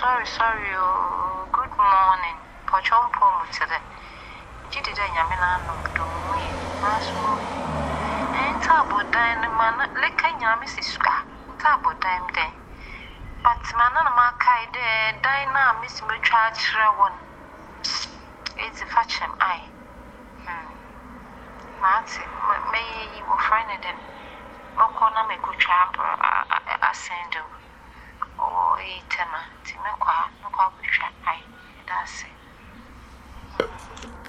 sorry, sorry, oh, good morning. Pochon poem today. Jidi da nyame na anum dum we. Maso. En tabo dan man leka nyame sisuka. Tabo dan den. But man na ma kai de dan na miss me twa kire won. It's a fachem ai. Hmm. Mate, me yi wo friend den. Mokọ na asendo. Oh, eh, tema. nti mekɔ a mekɔ akɔhwɛ ayi daase